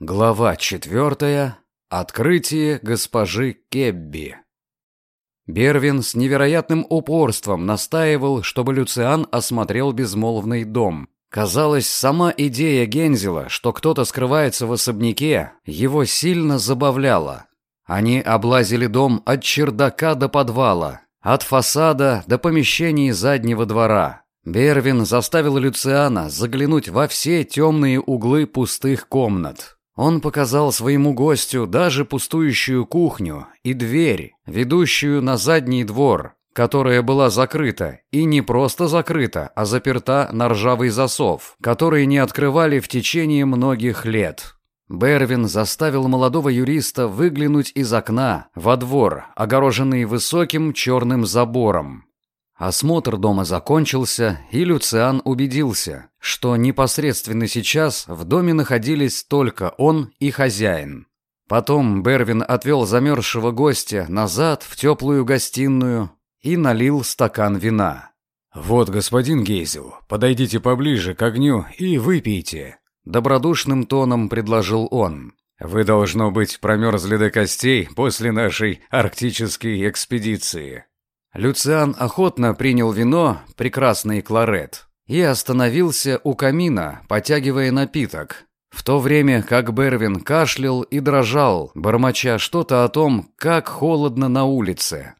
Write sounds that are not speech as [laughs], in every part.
Глава четвертая. Открытие госпожи Кебби. Бервин с невероятным упорством настаивал, чтобы Люциан осмотрел безмолвный дом. Казалось, сама идея Гензела, что кто-то скрывается в особняке, его сильно забавляла. Они облазили дом от чердака до подвала, от фасада до помещений заднего двора. Бервин заставил Люциана заглянуть во все темные углы пустых комнат. Он показал своему гостю даже пустующую кухню и дверь, ведущую на задний двор, которая была закрыта, и не просто закрыта, а заперта на ржавый засов, который не открывали в течение многих лет. Бервин заставил молодого юриста выглянуть из окна во двор, огороженный высоким черным забором. Осмотр дома закончился, и Люциан убедился, что непосредственно сейчас в доме находились только он и хозяин. Потом Бервин отвел замерзшего гостя назад в теплую гостиную и налил стакан вина. «Вот, господин Гейзел, подойдите поближе к огню и выпейте», — добродушным тоном предложил он. «Вы, должно быть, промерзли до костей после нашей арктической экспедиции». Люциан охотно принял вино, прекрасный кларет, и остановился у камина, потягивая напиток, в то время как Бервин кашлял и дрожал, бормоча что-то о том, как холодно на улице.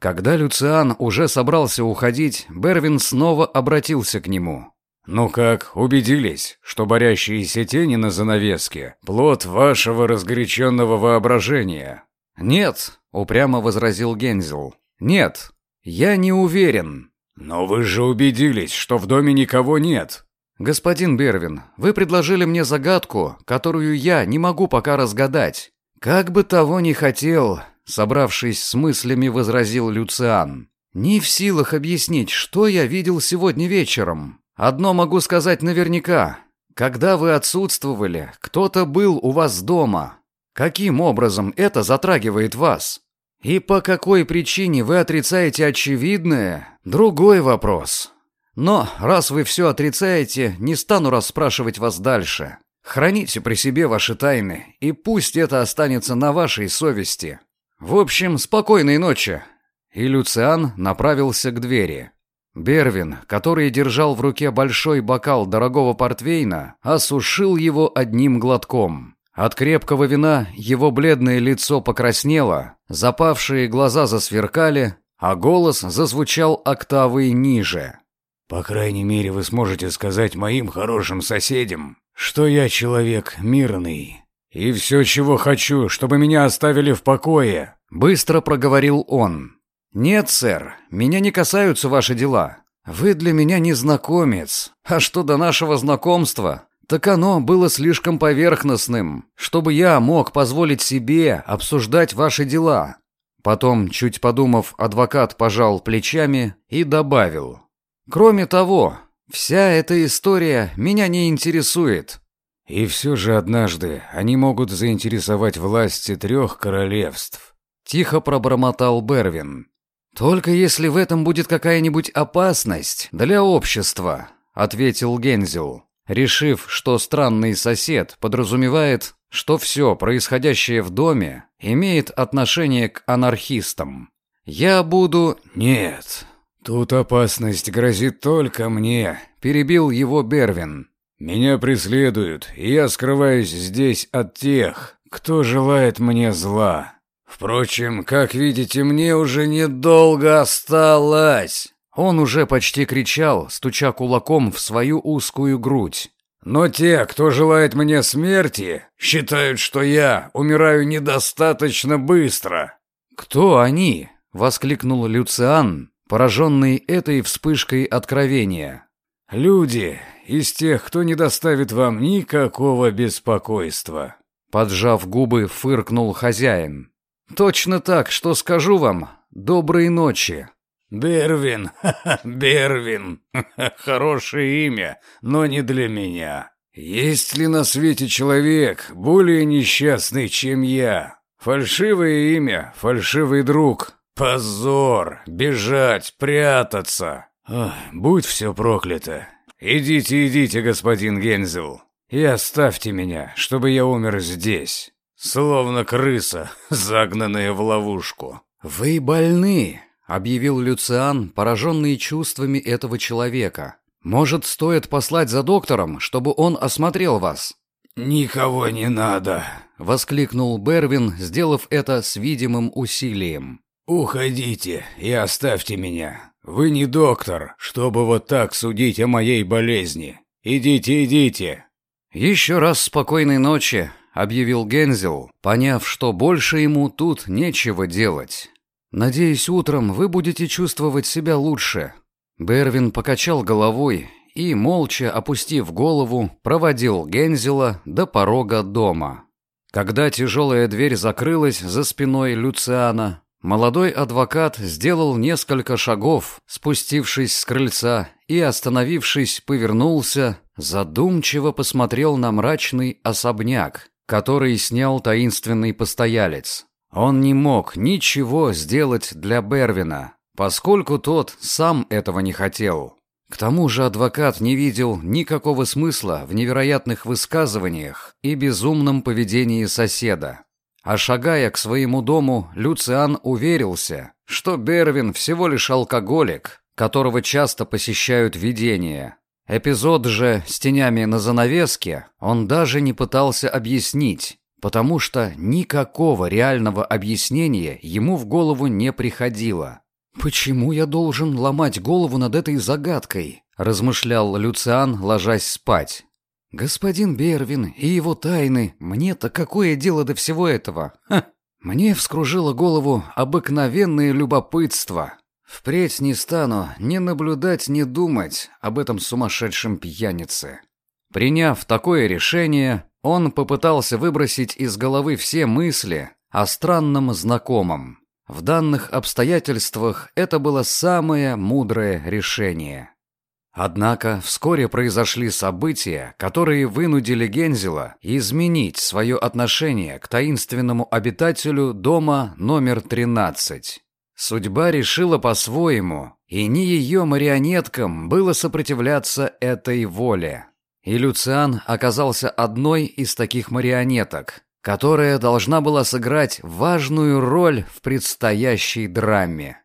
Когда Люциан уже собрался уходить, Бервин снова обратился к нему. «Ну как, убедились, что борящиеся тени на занавеске – плод вашего разгоряченного воображения?» «Нет», – упрямо возразил Гензел. «Нет, «Я не уверен». «Но вы же убедились, что в доме никого нет». «Господин Бервин, вы предложили мне загадку, которую я не могу пока разгадать. Как бы того ни хотел», — собравшись с мыслями, возразил Люциан. «Не в силах объяснить, что я видел сегодня вечером. Одно могу сказать наверняка. Когда вы отсутствовали, кто-то был у вас дома. Каким образом это затрагивает вас?» И по какой причине вы отрицаете очевидное – другой вопрос. Но раз вы все отрицаете, не стану расспрашивать вас дальше. Храните при себе ваши тайны, и пусть это останется на вашей совести. В общем, спокойной ночи. И Люциан направился к двери. Бервин, который держал в руке большой бокал дорогого портвейна, осушил его одним глотком. От крепкого вина его бледное лицо покраснело, запавшие глаза засверкали, а голос зазвучал октавой ниже. «По крайней мере, вы сможете сказать моим хорошим соседям, что я человек мирный, и все, чего хочу, чтобы меня оставили в покое», — быстро проговорил он. «Нет, сэр, меня не касаются ваши дела. Вы для меня незнакомец. А что до нашего знакомства, так оно было слишком поверхностным, чтобы я мог позволить себе обсуждать ваши дела. Потом, чуть подумав, адвокат пожал плечами и добавил. Кроме того, вся эта история меня не интересует. И все же однажды они могут заинтересовать власти трех королевств. Тихо пробормотал Бервин. Только если в этом будет какая-нибудь опасность для общества, ответил Гензел решив, что странный сосед подразумевает, что все происходящее в доме имеет отношение к анархистам. Я буду... Нет, тут опасность грозит только мне, перебил его Бервин. Меня преследуют, и я скрываюсь здесь от тех, кто желает мне зла. Впрочем, как видите, мне уже недолго осталось. Он уже почти кричал, стуча кулаком в свою узкую грудь. «Но те, кто желает мне смерти, считают, что я умираю недостаточно быстро». «Кто они?» — воскликнул Люциан, пораженный этой вспышкой откровения. «Люди из тех, кто не доставит вам никакого беспокойства». Поджав губы, фыркнул хозяин. «Точно так, что скажу вам. Доброй ночи». Бервин, [laughs] Бервин, [laughs] хорошее имя, но не для меня. Есть ли на свете человек более несчастный, чем я? Фальшивое имя, фальшивый друг. Позор, бежать, прятаться. Ох, будь все проклято. Идите, идите, господин Гензел. и оставьте меня, чтобы я умер здесь, словно крыса, [laughs] загнанная в ловушку». «Вы больны», — объявил Люциан, пораженный чувствами этого человека. «Может, стоит послать за доктором, чтобы он осмотрел вас?» «Никого не надо», — воскликнул Бервин, сделав это с видимым усилием. «Уходите и оставьте меня. Вы не доктор, чтобы вот так судить о моей болезни. Идите, идите». «Еще раз спокойной ночи», — объявил Гензел, поняв, что больше ему тут нечего делать. «Надеюсь, утром вы будете чувствовать себя лучше». Бервин покачал головой и, молча опустив голову, проводил Гензела до порога дома. Когда тяжелая дверь закрылась за спиной Люциана, молодой адвокат сделал несколько шагов, спустившись с крыльца и, остановившись, повернулся, задумчиво посмотрел на мрачный особняк, который снял таинственный постоялец. Он не мог ничего сделать для Бервина, поскольку тот сам этого не хотел. К тому же адвокат не видел никакого смысла в невероятных высказываниях и безумном поведении соседа. А шагая к своему дому, Люциан уверился, что Бервин всего лишь алкоголик, которого часто посещают видения. Эпизод же с тенями на занавеске он даже не пытался объяснить, потому что никакого реального объяснения ему в голову не приходило. «Почему я должен ломать голову над этой загадкой?» – размышлял Люциан, ложась спать. «Господин Бервин и его тайны, мне-то какое дело до всего этого? Ха! Мне вскружило голову обыкновенное любопытство. Впредь не стану ни наблюдать, ни думать об этом сумасшедшем пьянице». Приняв такое решение, он попытался выбросить из головы все мысли о странном знакомом. В данных обстоятельствах это было самое мудрое решение. Однако вскоре произошли события, которые вынудили Гензела изменить свое отношение к таинственному обитателю дома номер 13. Судьба решила по-своему, и не ее марионеткам было сопротивляться этой воле. И Люциан оказался одной из таких марионеток, которая должна была сыграть важную роль в предстоящей драме.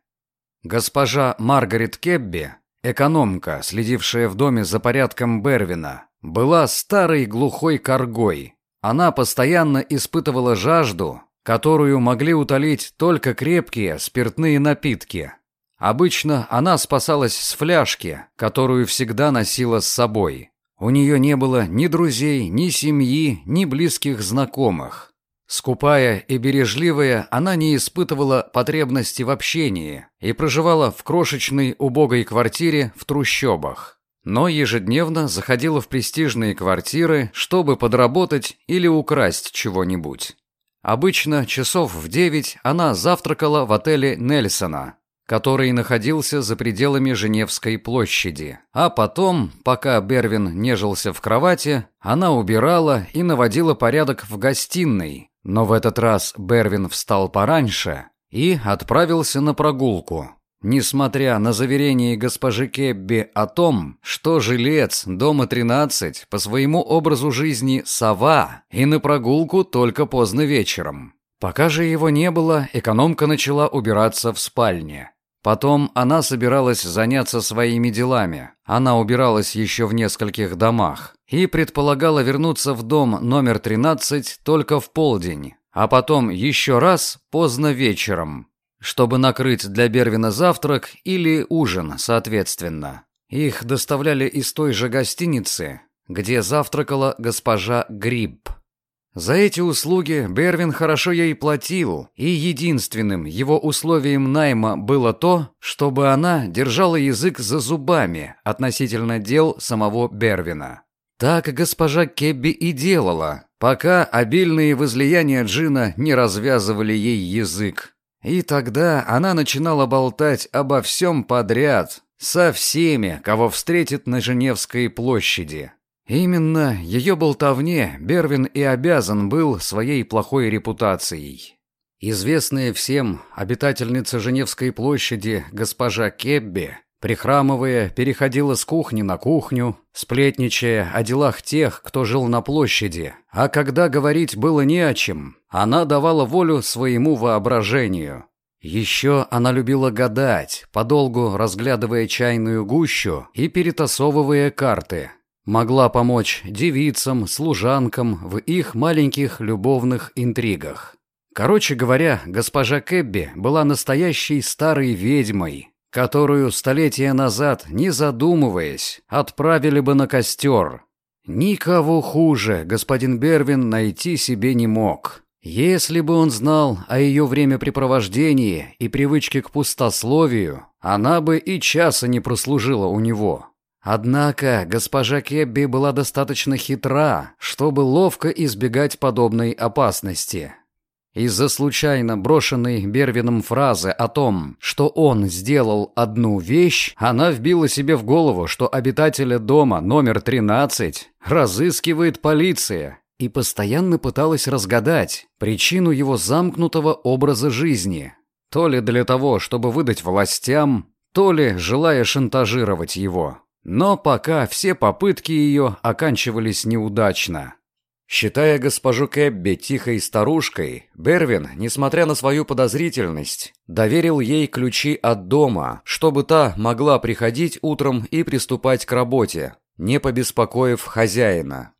Госпожа Маргарет Кебби, экономка, следившая в доме за порядком Бервина, была старой глухой коргой. Она постоянно испытывала жажду, которую могли утолить только крепкие спиртные напитки. Обычно она спасалась с фляжки, которую всегда носила с собой. У нее не было ни друзей, ни семьи, ни близких знакомых. Скупая и бережливая, она не испытывала потребности в общении и проживала в крошечной убогой квартире в трущобах. Но ежедневно заходила в престижные квартиры, чтобы подработать или украсть чего-нибудь. Обычно часов в девять она завтракала в отеле Нельсона, который находился за пределами Женевской площади. А потом, пока Бервин нежился в кровати, она убирала и наводила порядок в гостиной. Но в этот раз Бервин встал пораньше и отправился на прогулку. Несмотря на заверение госпожи Кебби о том, что жилец дома 13 по своему образу жизни сова и на прогулку только поздно вечером. Пока же его не было, экономка начала убираться в спальне. Потом она собиралась заняться своими делами. Она убиралась еще в нескольких домах и предполагала вернуться в дом номер 13 только в полдень, а потом еще раз поздно вечером, чтобы накрыть для Бервина завтрак или ужин, соответственно. Их доставляли из той же гостиницы, где завтракала госпожа Гриб. За эти услуги Бервин хорошо ей платил, и единственным его условием найма было то, чтобы она держала язык за зубами относительно дел самого Бервина. Так госпожа Кебби и делала, пока обильные возлияния Джина не развязывали ей язык. И тогда она начинала болтать обо всем подряд, со всеми, кого встретит на Женевской площади. Именно ее болтовне Бервин и обязан был своей плохой репутацией. Известная всем обитательница Женевской площади госпожа Кебби прихрамывая, переходила с кухни на кухню, сплетничая о делах тех, кто жил на площади. А когда говорить было не о чем, она давала волю своему воображению. Еще она любила гадать, подолгу разглядывая чайную гущу и перетасовывая карты. Могла помочь девицам, служанкам в их маленьких любовных интригах. Короче говоря, госпожа Кэбби была настоящей старой ведьмой, которую столетия назад, не задумываясь, отправили бы на костер. Никого хуже господин Бервин найти себе не мог. Если бы он знал о ее времяпрепровождении и привычке к пустословию, она бы и часа не прослужила у него. Однако госпожа Кебби была достаточно хитра, чтобы ловко избегать подобной опасности. Из-за случайно брошенной Бервином фразы о том, что он сделал одну вещь, она вбила себе в голову, что обитателя дома номер 13 разыскивает полиция и постоянно пыталась разгадать причину его замкнутого образа жизни. То ли для того, чтобы выдать властям, то ли желая шантажировать его. Но пока все попытки ее оканчивались неудачно. Считая госпожу Кэбби тихой старушкой, Бервин, несмотря на свою подозрительность, доверил ей ключи от дома, чтобы та могла приходить утром и приступать к работе, не побеспокоив хозяина.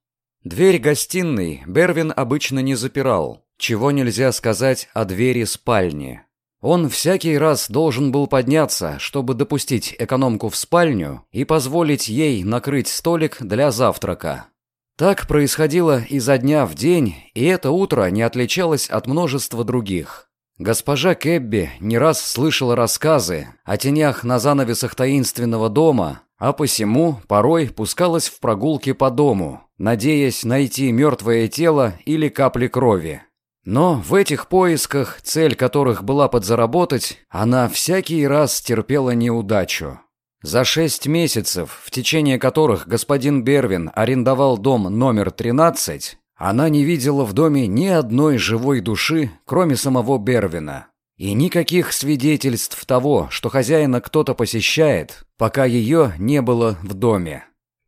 Дверь гостиной Бервин обычно не запирал, чего нельзя сказать о двери спальни. Он всякий раз должен был подняться, чтобы допустить экономку в спальню и позволить ей накрыть столик для завтрака. Так происходило изо дня в день, и это утро не отличалось от множества других. Госпожа Кэбби не раз слышала рассказы о тенях на занавесах таинственного дома, а посему порой пускалась в прогулки по дому, надеясь найти мертвое тело или капли крови. Но в этих поисках, цель которых была подзаработать, она всякий раз терпела неудачу. За шесть месяцев, в течение которых господин Бервин арендовал дом номер 13, она не видела в доме ни одной живой души, кроме самого Бервина. И никаких свидетельств того, что хозяина кто-то посещает, пока ее не было в доме.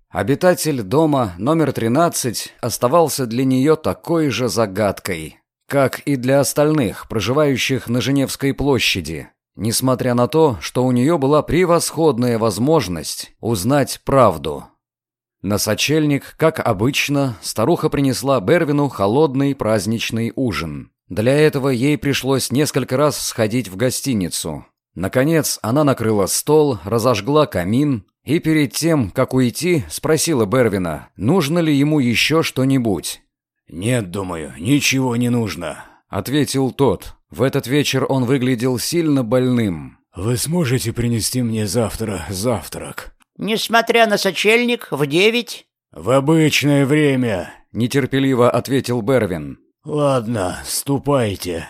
Обитатель дома номер 13 оставался для нее такой же загадкой, как и для остальных, проживающих на Женевской площади, несмотря на то, что у нее была превосходная возможность узнать правду. На сочельник, как обычно, старуха принесла Бервину холодный праздничный ужин. Для этого ей пришлось несколько раз сходить в гостиницу. Наконец, она накрыла стол, разожгла камин и перед тем, как уйти, спросила Бервина, нужно ли ему еще что-нибудь. «Нет, думаю, ничего не нужно», — ответил тот. В этот вечер он выглядел сильно больным. «Вы сможете принести мне завтра завтрак?» «Несмотря на сочельник, в девять?» «В обычное время», — нетерпеливо ответил Бервин. «Ладно, ступайте».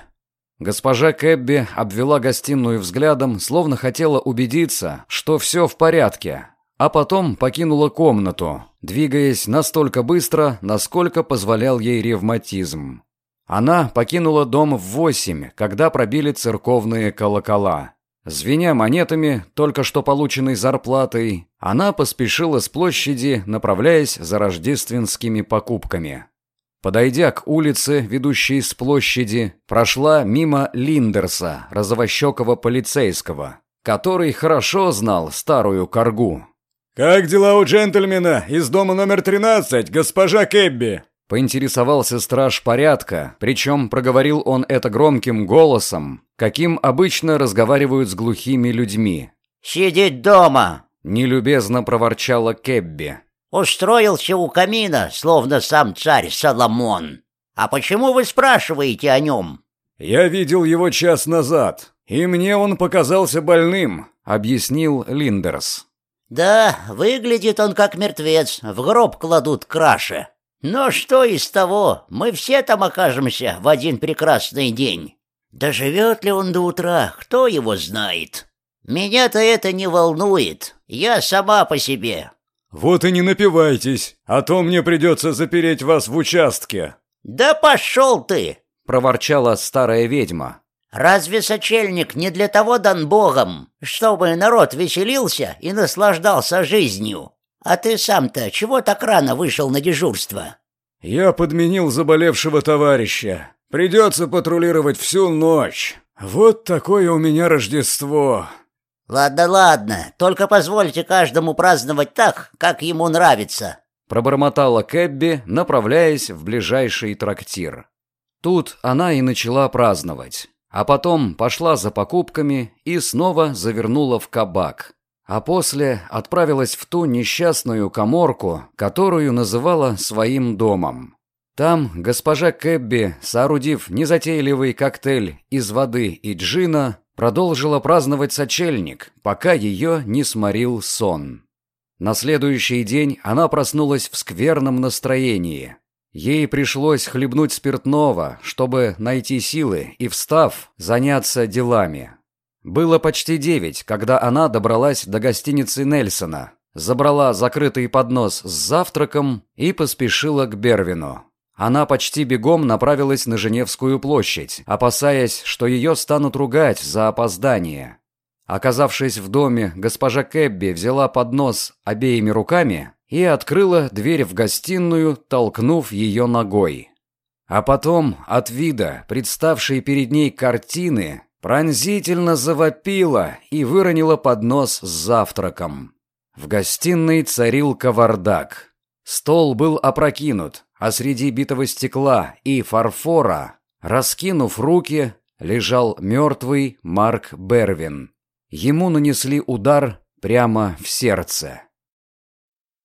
Госпожа Кэбби обвела гостиную взглядом, словно хотела убедиться, что все в порядке, а потом покинула комнату, двигаясь настолько быстро, насколько позволял ей ревматизм. Она покинула дом в восемь, когда пробили церковные колокола. Звеня монетами, только что полученной зарплатой, она поспешила с площади, направляясь за рождественскими покупками. Подойдя к улице, ведущей с площади, прошла мимо Линдерса, розовощекого полицейского, который хорошо знал старую коргу. «Как дела у джентльмена из дома номер 13, госпожа Кэбби?» Поинтересовался страж порядка, причем проговорил он это громким голосом, каким обычно разговаривают с глухими людьми. «Сидеть дома!» – нелюбезно проворчала Кэбби. Устроился у камина, словно сам царь Соломон. А почему вы спрашиваете о нем? Я видел его час назад, и мне он показался больным, объяснил Линдерс. Да, выглядит он как мертвец, в гроб кладут краше. Но что из того, мы все там окажемся в один прекрасный день. Доживет ли он до утра, кто его знает? Меня-то это не волнует, я сама по себе, «Вот и не напивайтесь, а то мне придется запереть вас в участке». «Да пошел ты!» — проворчала старая ведьма. Разве сочельник не для того дан Богом, чтобы народ веселился и наслаждался жизнью? А ты сам-то чего так рано вышел на дежурство? Я подменил заболевшего товарища. Придется патрулировать всю ночь. Вот такое у меня Рождество. Ладно, ладно, только позвольте каждому праздновать так, как ему нравится. Пробормотала Кэбби, направляясь в ближайший трактир. Тут она и начала праздновать. А потом пошла за покупками и снова завернула в кабак. А после отправилась в ту несчастную коморку, которую называла своим домом. Там госпожа Кэбби, соорудив незатейливый коктейль из воды и джина, продолжила праздновать сочельник, пока ее не сморил сон. На следующий день она проснулась в скверном настроении. Ей пришлось хлебнуть спиртного, чтобы найти силы и, встав, заняться делами. Было почти девять, когда она добралась до гостиницы Нельсона, забрала закрытый поднос с завтраком и поспешила к Бервину. Она почти бегом направилась на Женевскую площадь, опасаясь, что ее станут ругать за опоздание. Оказавшись в доме, госпожа Кэбби взяла поднос обеими руками и открыла дверь в гостиную, толкнув ее ногой. А потом от вида, представшей перед ней картины, пронзительно завопила и выронила поднос с завтраком. В гостиной царил кавардак. Стол был опрокинут, а среди битого стекла и фарфора, раскинув руки, лежал мертвый Марк Бервин. Ему нанесли удар прямо в сердце.